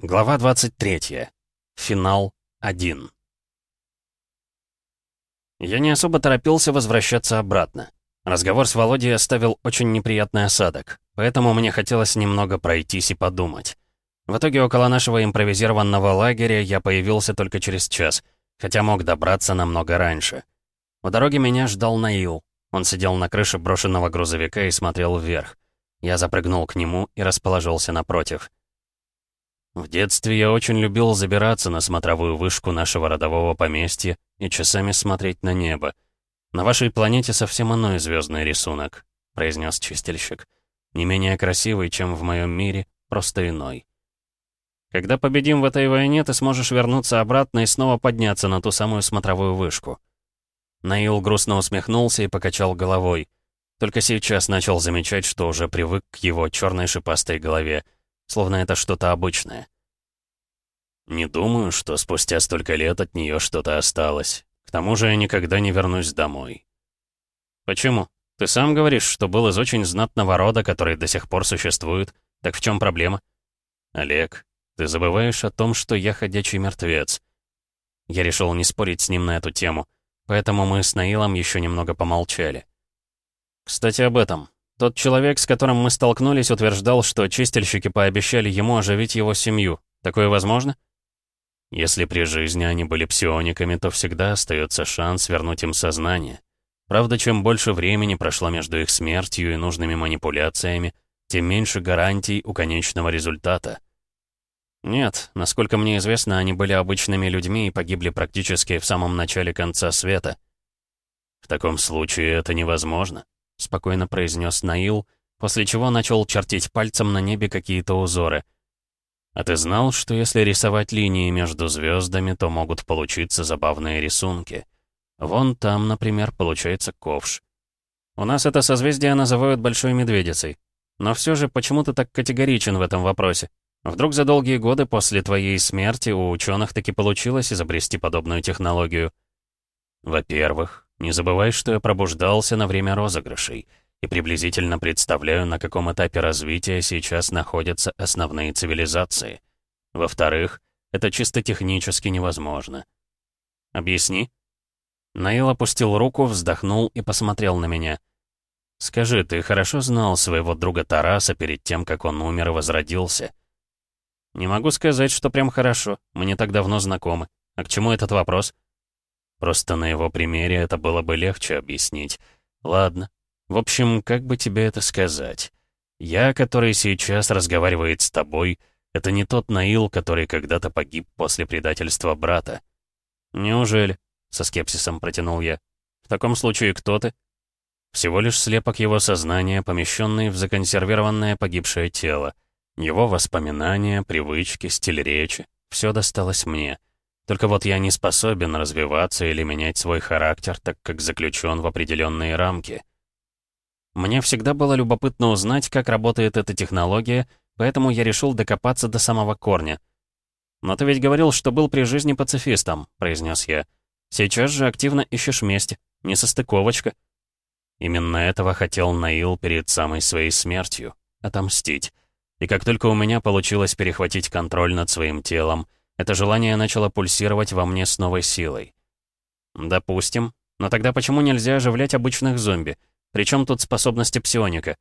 Глава 23. Финал 1. Я не особо торопился возвращаться обратно. Разговор с Володей оставил очень неприятный осадок, поэтому мне хотелось немного пройтись и подумать. В итоге около нашего импровизированного лагеря я появился только через час, хотя мог добраться намного раньше. У дороги меня ждал Наил. Он сидел на крыше брошенного грузовика и смотрел вверх. Я запрыгнул к нему и расположился напротив — в детстве я очень любил забираться на смотровую вышку нашего родового поместья и часами смотреть на небо. На вашей планете совсем иной звездный рисунок, произнес чистильщик. Не менее красивый, чем в моем мире, просто иной. Когда победим в этой войне, ты сможешь вернуться обратно и снова подняться на ту самую смотровую вышку. Наил грустно усмехнулся и покачал головой. Только сейчас начал замечать, что уже привык к его черной шипастой голове — словно это что-то обычное. Не думаю, что спустя столько лет от нее что-то осталось. К тому же я никогда не вернусь домой. Почему? Ты сам говоришь, что был из очень знатного рода, который до сих пор существует. Так в чем проблема? Олег, ты забываешь о том, что я ходячий мертвец. Я решил не спорить с ним на эту тему, поэтому мы с Наилом еще немного помолчали. Кстати, об этом. Тот человек, с которым мы столкнулись, утверждал, что чистильщики пообещали ему оживить его семью. Такое возможно? Если при жизни они были псиониками, то всегда остается шанс вернуть им сознание. Правда, чем больше времени прошло между их смертью и нужными манипуляциями, тем меньше гарантий у конечного результата. Нет, насколько мне известно, они были обычными людьми и погибли практически в самом начале конца света. В таком случае это невозможно. — спокойно произнес Наил, после чего начал чертить пальцем на небе какие-то узоры. «А ты знал, что если рисовать линии между звездами, то могут получиться забавные рисунки? Вон там, например, получается ковш. У нас это созвездие называют Большой Медведицей. Но все же, почему ты так категоричен в этом вопросе? Вдруг за долгие годы после твоей смерти у ученых таки получилось изобрести подобную технологию? Во-первых, не забывай, что я пробуждался на время розыгрышей и приблизительно представляю, на каком этапе развития сейчас находятся основные цивилизации. Во-вторых, это чисто технически невозможно. Объясни. Наил опустил руку, вздохнул и посмотрел на меня. «Скажи, ты хорошо знал своего друга Тараса перед тем, как он умер и возродился?» «Не могу сказать, что прям хорошо. Мы не так давно знакомы. А к чему этот вопрос?» Просто на его примере это было бы легче объяснить. Ладно. В общем, как бы тебе это сказать? Я, который сейчас разговаривает с тобой, это не тот Наил, который когда-то погиб после предательства брата. Неужели? Со скепсисом протянул я. В таком случае кто ты? Всего лишь слепок его сознания, помещенный в законсервированное погибшее тело. Его воспоминания, привычки, стиль речи — все досталось мне — только вот я не способен развиваться или менять свой характер, так как заключен в определенные рамки. Мне всегда было любопытно узнать, как работает эта технология, поэтому я решил докопаться до самого корня. «Но ты ведь говорил, что был при жизни пацифистом», — произнес я. «Сейчас же активно ищешь мести. Несостыковочка». Именно этого хотел Наил перед самой своей смертью — отомстить. И как только у меня получилось перехватить контроль над своим телом — это желание начало пульсировать во мне с новой силой. Допустим. Но тогда почему нельзя оживлять обычных зомби? Причем тут способности псионика?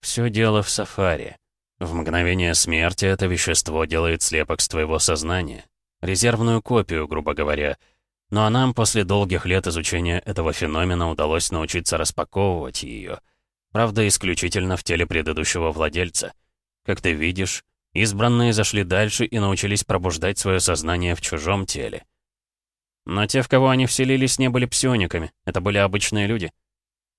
Все дело в сафари. В мгновение смерти это вещество делает слепок с твоего сознания. Резервную копию, грубо говоря. Ну а нам после долгих лет изучения этого феномена удалось научиться распаковывать ее. Правда, исключительно в теле предыдущего владельца. Как ты видишь, Избранные зашли дальше и научились пробуждать свое сознание в чужом теле. Но те, в кого они вселились, не были псиониками, это были обычные люди.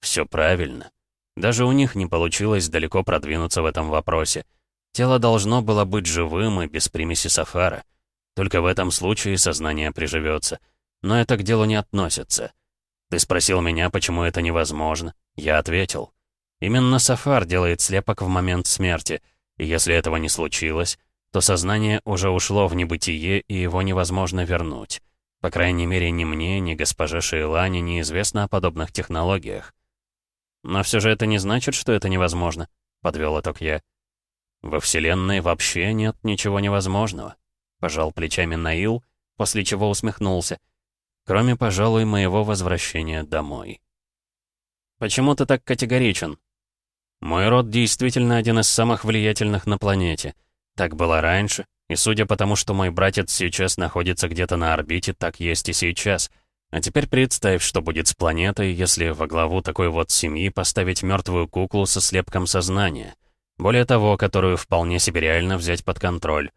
Все правильно. Даже у них не получилось далеко продвинуться в этом вопросе. Тело должно было быть живым и без примеси сафара. Только в этом случае сознание приживется. Но это к делу не относится. Ты спросил меня, почему это невозможно. Я ответил. Именно сафар делает слепок в момент смерти — и если этого не случилось, то сознание уже ушло в небытие, и его невозможно вернуть. По крайней мере, ни мне, ни госпоже Шейлане неизвестно о подобных технологиях. Но все же это не значит, что это невозможно, подвел итог я. Во Вселенной вообще нет ничего невозможного. Пожал плечами Наил, после чего усмехнулся. Кроме, пожалуй, моего возвращения домой. Почему ты так категоричен? Мой род действительно один из самых влиятельных на планете. Так было раньше, и судя по тому, что мой братец сейчас находится где-то на орбите, так есть и сейчас. А теперь представь, что будет с планетой, если во главу такой вот семьи поставить мертвую куклу со слепком сознания. Более того, которую вполне себе реально взять под контроль.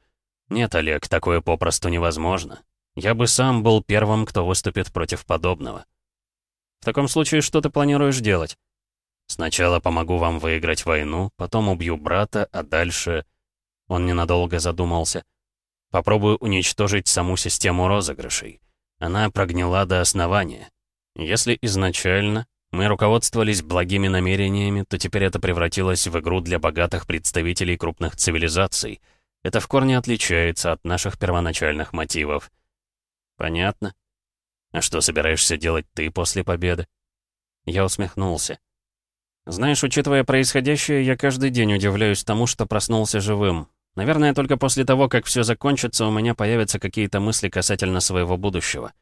Нет, Олег, такое попросту невозможно. Я бы сам был первым, кто выступит против подобного. В таком случае, что ты планируешь делать? Сначала помогу вам выиграть войну, потом убью брата, а дальше... Он ненадолго задумался. Попробую уничтожить саму систему розыгрышей. Она прогнила до основания. Если изначально мы руководствовались благими намерениями, то теперь это превратилось в игру для богатых представителей крупных цивилизаций. Это в корне отличается от наших первоначальных мотивов. Понятно. А что собираешься делать ты после победы? Я усмехнулся. Знаешь, учитывая происходящее, я каждый день удивляюсь тому, что проснулся живым. Наверное, только после того, как все закончится, у меня появятся какие-то мысли касательно своего будущего.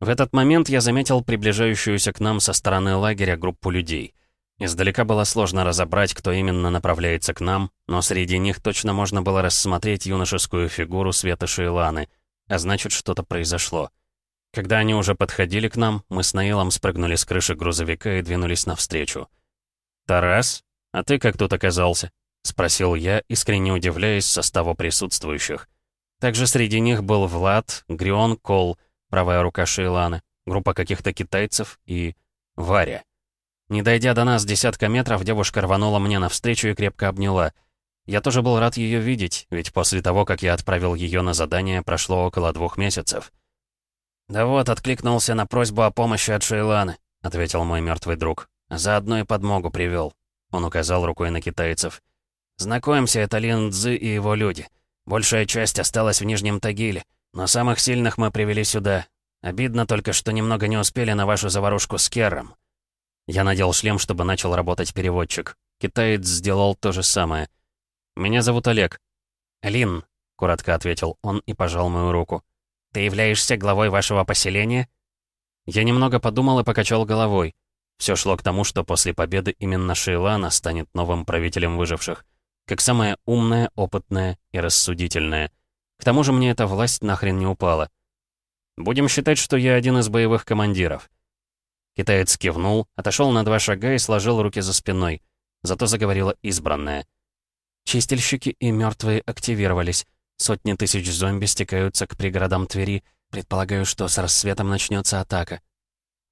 В этот момент я заметил приближающуюся к нам со стороны лагеря группу людей. Издалека было сложно разобрать, кто именно направляется к нам, но среди них точно можно было рассмотреть юношескую фигуру Света Шейланы, а значит, что-то произошло. Когда они уже подходили к нам, мы с Наилом спрыгнули с крыши грузовика и двинулись навстречу. «Тарас, а ты как тут оказался?» — спросил я, искренне удивляясь составу присутствующих. Также среди них был Влад, Грион Кол, правая рука Шейланы, группа каких-то китайцев и... Варя. Не дойдя до нас десятка метров, девушка рванула мне навстречу и крепко обняла. Я тоже был рад ее видеть, ведь после того, как я отправил ее на задание, прошло около двух месяцев. «Да вот, откликнулся на просьбу о помощи от Шейланы», — ответил мой мертвый друг. «Заодно и подмогу привел. Он указал рукой на китайцев. «Знакомься, это Лин Цзы и его люди. Большая часть осталась в Нижнем Тагиле, но самых сильных мы привели сюда. Обидно только, что немного не успели на вашу заварушку с Керром». Я надел шлем, чтобы начал работать переводчик. Китаец сделал то же самое. «Меня зовут Олег». «Лин», — коротко ответил он и пожал мою руку. «Ты являешься главой вашего поселения?» Я немного подумал и покачал головой. Все шло к тому, что после победы именно Шейлана станет новым правителем выживших. Как самая умная, опытная и рассудительная. К тому же мне эта власть нахрен не упала. Будем считать, что я один из боевых командиров. Китаец кивнул, отошел на два шага и сложил руки за спиной. Зато заговорила избранная. Чистильщики и мертвые активировались. Сотни тысяч зомби стекаются к пригородам Твери. Предполагаю, что с рассветом начнется атака.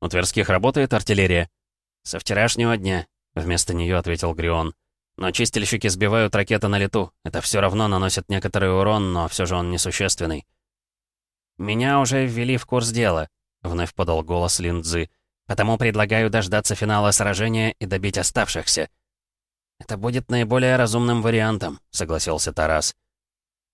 «У Тверских работает артиллерия?» «Со вчерашнего дня», — вместо нее ответил Грион. «Но чистильщики сбивают ракеты на лету. Это все равно наносит некоторый урон, но все же он несущественный». «Меня уже ввели в курс дела», — вновь подал голос Линдзы. «Потому предлагаю дождаться финала сражения и добить оставшихся». «Это будет наиболее разумным вариантом», — согласился Тарас.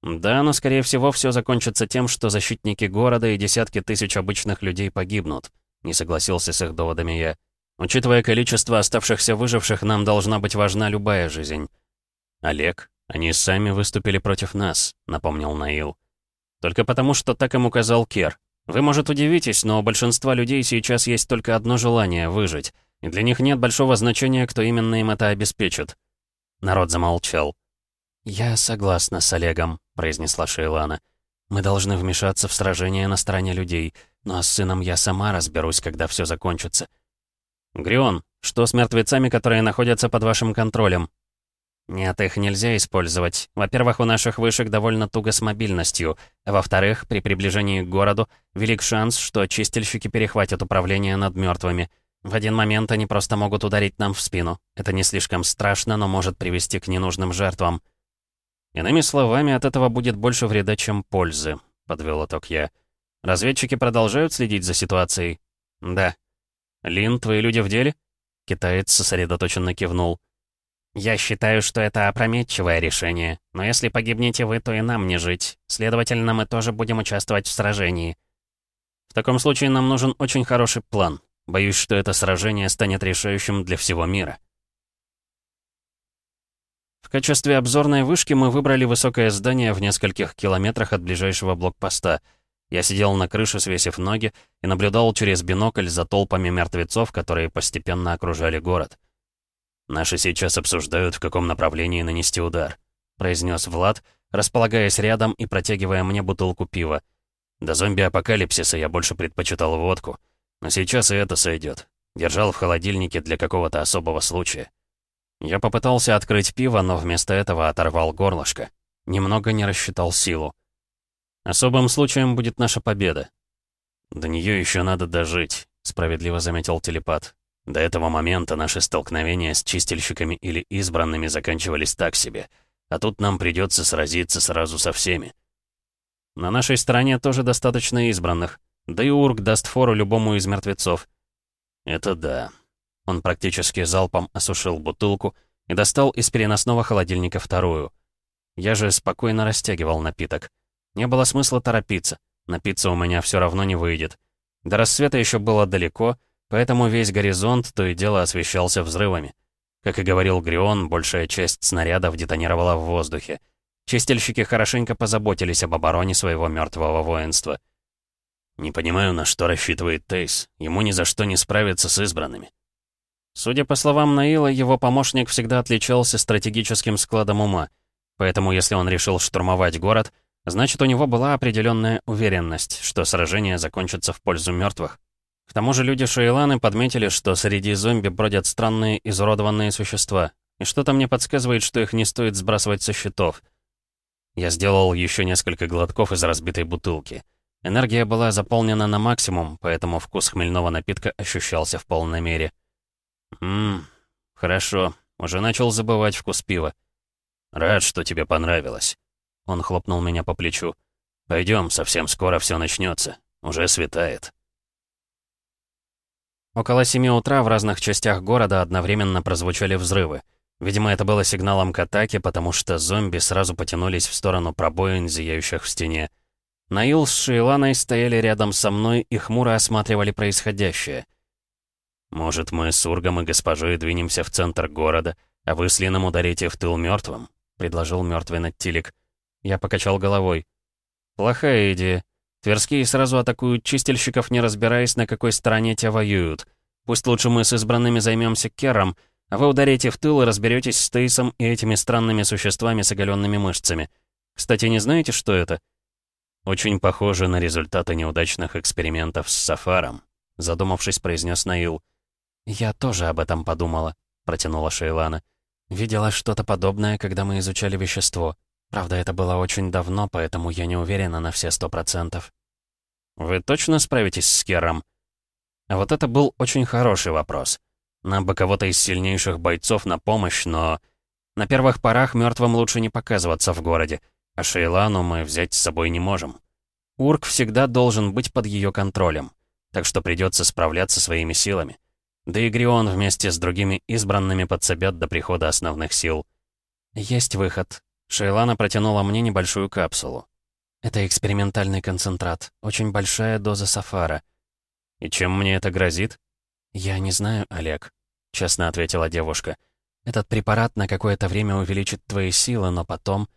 Да, но скорее всего все закончится тем, что защитники города и десятки тысяч обычных людей погибнут. Не согласился с их доводами я. Учитывая количество оставшихся выживших, нам должна быть важна любая жизнь. Олег, они сами выступили против нас, напомнил Наил. Только потому, что так им указал Кер. Вы, может, удивитесь, но у большинства людей сейчас есть только одно желание — выжить. И для них нет большого значения, кто именно им это обеспечит. Народ замолчал. «Я согласна с Олегом», — произнесла Шейлана. «Мы должны вмешаться в сражение на стороне людей, но с сыном я сама разберусь, когда все закончится». «Грион, что с мертвецами, которые находятся под вашим контролем?» «Нет, их нельзя использовать. Во-первых, у наших вышек довольно туго с мобильностью. Во-вторых, при приближении к городу велик шанс, что чистильщики перехватят управление над мертвыми. В один момент они просто могут ударить нам в спину. Это не слишком страшно, но может привести к ненужным жертвам». Иными словами, от этого будет больше вреда, чем пользы, подвел итог я. Разведчики продолжают следить за ситуацией? Да. Лин, твои люди в деле? Китаец сосредоточенно кивнул. «Я считаю, что это опрометчивое решение, но если погибнете вы, то и нам не жить. Следовательно, мы тоже будем участвовать в сражении». «В таком случае нам нужен очень хороший план. Боюсь, что это сражение станет решающим для всего мира». В качестве обзорной вышки мы выбрали высокое здание в нескольких километрах от ближайшего блокпоста. Я сидел на крыше, свесив ноги, и наблюдал через бинокль за толпами мертвецов, которые постепенно окружали город. «Наши сейчас обсуждают, в каком направлении нанести удар», — произнес Влад, располагаясь рядом и протягивая мне бутылку пива. До зомби-апокалипсиса я больше предпочитал водку. Но сейчас и это сойдет. Держал в холодильнике для какого-то особого случая. Я попытался открыть пиво, но вместо этого оторвал горлышко. Немного не рассчитал силу. Особым случаем будет наша победа. До нее еще надо дожить, справедливо заметил телепат. До этого момента наши столкновения с чистильщиками или избранными заканчивались так себе, а тут нам придется сразиться сразу со всеми. На нашей стороне тоже достаточно избранных, да и Урк даст фору любому из мертвецов. Это да. Он практически залпом осушил бутылку и достал из переносного холодильника вторую. Я же спокойно растягивал напиток. Не было смысла торопиться. Напиться у меня все равно не выйдет. До рассвета еще было далеко, поэтому весь горизонт то и дело освещался взрывами. Как и говорил Грион, большая часть снарядов детонировала в воздухе. Чистильщики хорошенько позаботились об обороне своего мертвого воинства. «Не понимаю, на что рассчитывает Тейс. Ему ни за что не справиться с избранными». Судя по словам Наила, его помощник всегда отличался стратегическим складом ума. Поэтому если он решил штурмовать город, значит, у него была определенная уверенность, что сражение закончится в пользу мертвых. К тому же люди Шейланы подметили, что среди зомби бродят странные изуродованные существа, и что-то мне подсказывает, что их не стоит сбрасывать со счетов. Я сделал еще несколько глотков из разбитой бутылки. Энергия была заполнена на максимум, поэтому вкус хмельного напитка ощущался в полной мере. «Ммм, хорошо. Уже начал забывать вкус пива. Рад, что тебе понравилось». Он хлопнул меня по плечу. Пойдем, совсем скоро все начнется. Уже светает». Около семи утра в разных частях города одновременно прозвучали взрывы. Видимо, это было сигналом к атаке, потому что зомби сразу потянулись в сторону пробоин, зияющих в стене. Наил с Шейланой стояли рядом со мной и хмуро осматривали происходящее. «Может, мы с Ургом и госпожой двинемся в центр города, а вы с Лином ударите в тыл мертвым?» — предложил мертвый Наттилик. Я покачал головой. «Плохая идея. Тверские сразу атакуют чистильщиков, не разбираясь, на какой стороне те воюют. Пусть лучше мы с избранными займемся Кером, а вы ударите в тыл и разберетесь с Тейсом и этими странными существами с оголенными мышцами. Кстати, не знаете, что это?» «Очень похоже на результаты неудачных экспериментов с Сафаром», задумавшись, произнес Наил. «Я тоже об этом подумала», — протянула Шейлана. «Видела что-то подобное, когда мы изучали вещество. Правда, это было очень давно, поэтому я не уверена на все сто процентов». «Вы точно справитесь с Кером?» А вот это был очень хороший вопрос. Нам бы кого-то из сильнейших бойцов на помощь, но... На первых порах мертвым лучше не показываться в городе, а Шейлану мы взять с собой не можем. Урк всегда должен быть под ее контролем, так что придется справляться своими силами. Да и Грион вместе с другими избранными подсобят до прихода основных сил. «Есть выход». Шейлана протянула мне небольшую капсулу. «Это экспериментальный концентрат. Очень большая доза сафара». «И чем мне это грозит?» «Я не знаю, Олег», — честно ответила девушка. «Этот препарат на какое-то время увеличит твои силы, но потом...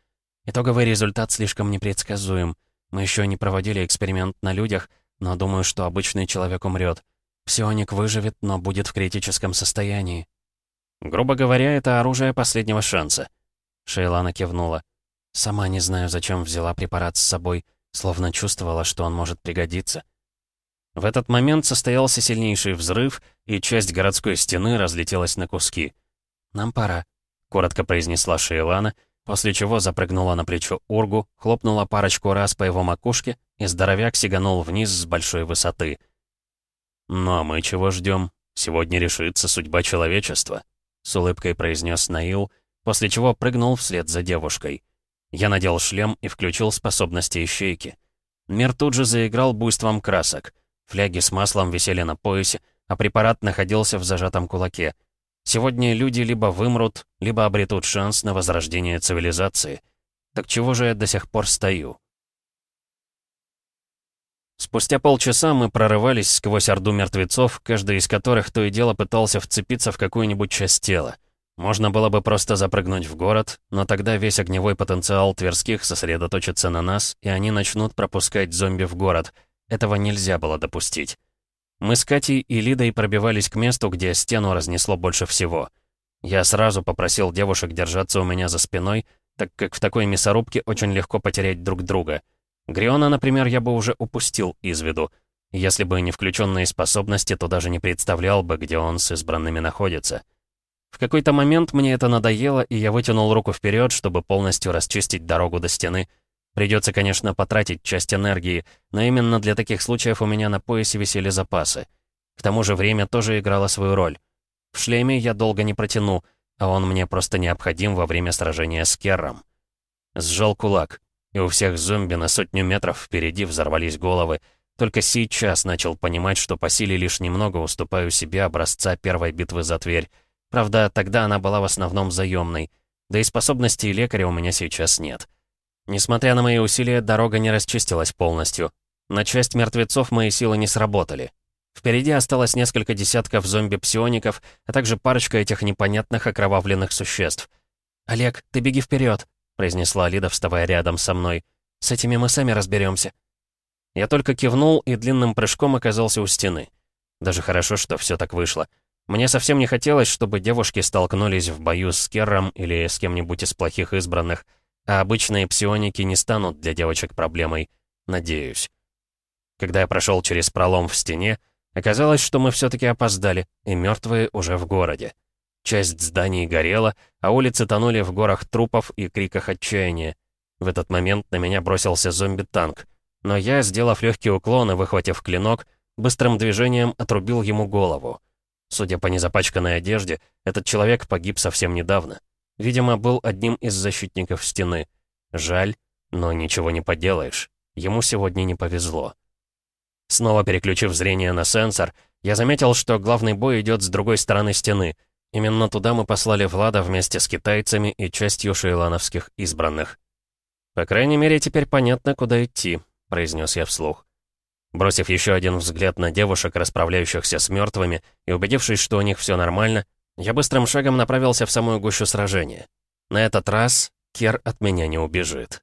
Итоговый результат слишком непредсказуем. Мы еще не проводили эксперимент на людях, но думаю, что обычный человек умрет. Псионик выживет, но будет в критическом состоянии. Грубо говоря, это оружие последнего шанса. Шейлана кивнула. Сама не знаю, зачем взяла препарат с собой, словно чувствовала, что он может пригодиться. В этот момент состоялся сильнейший взрыв, и часть городской стены разлетелась на куски. «Нам пора», — коротко произнесла Шейлана, после чего запрыгнула на плечо Ургу, хлопнула парочку раз по его макушке, и здоровяк сиганул вниз с большой высоты — «Ну а мы чего ждем? Сегодня решится судьба человечества», — с улыбкой произнес Наил, после чего прыгнул вслед за девушкой. Я надел шлем и включил способности ищейки. Мир тут же заиграл буйством красок. Фляги с маслом висели на поясе, а препарат находился в зажатом кулаке. Сегодня люди либо вымрут, либо обретут шанс на возрождение цивилизации. Так чего же я до сих пор стою? Спустя полчаса мы прорывались сквозь орду мертвецов, каждый из которых то и дело пытался вцепиться в какую-нибудь часть тела. Можно было бы просто запрыгнуть в город, но тогда весь огневой потенциал Тверских сосредоточится на нас, и они начнут пропускать зомби в город. Этого нельзя было допустить. Мы с Катей и Лидой пробивались к месту, где стену разнесло больше всего. Я сразу попросил девушек держаться у меня за спиной, так как в такой мясорубке очень легко потерять друг друга. Гриона, например, я бы уже упустил из виду. Если бы не включенные способности, то даже не представлял бы, где он с избранными находится. В какой-то момент мне это надоело, и я вытянул руку вперед, чтобы полностью расчистить дорогу до стены. Придется, конечно, потратить часть энергии, но именно для таких случаев у меня на поясе висели запасы. К тому же время тоже играло свою роль. В шлеме я долго не протяну, а он мне просто необходим во время сражения с Керром. Сжал кулак, и у всех зомби на сотню метров впереди взорвались головы. Только сейчас начал понимать, что по силе лишь немного уступаю себе образца первой битвы за Тверь, Правда, тогда она была в основном заемной. Да и способностей лекаря у меня сейчас нет. Несмотря на мои усилия, дорога не расчистилась полностью. На часть мертвецов мои силы не сработали. Впереди осталось несколько десятков зомби-псиоников, а также парочка этих непонятных окровавленных существ. «Олег, ты беги вперед, произнесла Лида, вставая рядом со мной. «С этими мы сами разберемся. Я только кивнул и длинным прыжком оказался у стены. Даже хорошо, что все так вышло. Мне совсем не хотелось, чтобы девушки столкнулись в бою с Керром или с кем-нибудь из плохих избранных, а обычные псионики не станут для девочек проблемой. Надеюсь. Когда я прошел через пролом в стене, оказалось, что мы все-таки опоздали, и мертвые уже в городе. Часть зданий горела, а улицы тонули в горах трупов и криках отчаяния. В этот момент на меня бросился зомби-танк. Но я, сделав легкий уклон и выхватив клинок, быстрым движением отрубил ему голову. Судя по незапачканной одежде, этот человек погиб совсем недавно. Видимо, был одним из защитников стены. Жаль, но ничего не поделаешь. Ему сегодня не повезло. Снова переключив зрение на сенсор, я заметил, что главный бой идет с другой стороны стены. Именно туда мы послали Влада вместе с китайцами и частью шейлановских избранных. «По крайней мере, теперь понятно, куда идти», — произнес я вслух. Бросив еще один взгляд на девушек, расправляющихся с мертвыми, и убедившись, что у них все нормально, я быстрым шагом направился в самую гущу сражения. На этот раз Кер от меня не убежит.